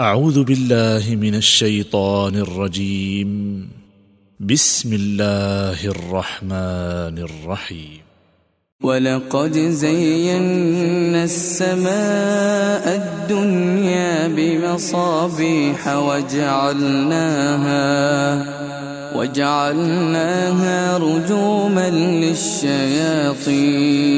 أعوذ بالله من الشيطان الرجيم. بسم الله الرحمن الرحيم. ولقد زينا السماء الدنيا بمصابيح وجعلناها وجعلناها رجوما للشياطين.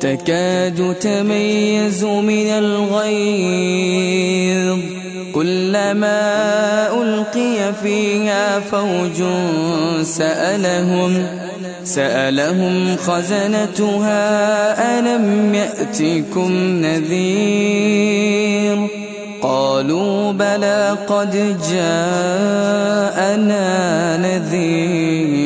تكاد تميز من الغيظ. كلما ألقي فيها فوج سألهم سألهم خزنتها ألم يأتكم نذير؟ قالوا بلى قد جاءنا نذير.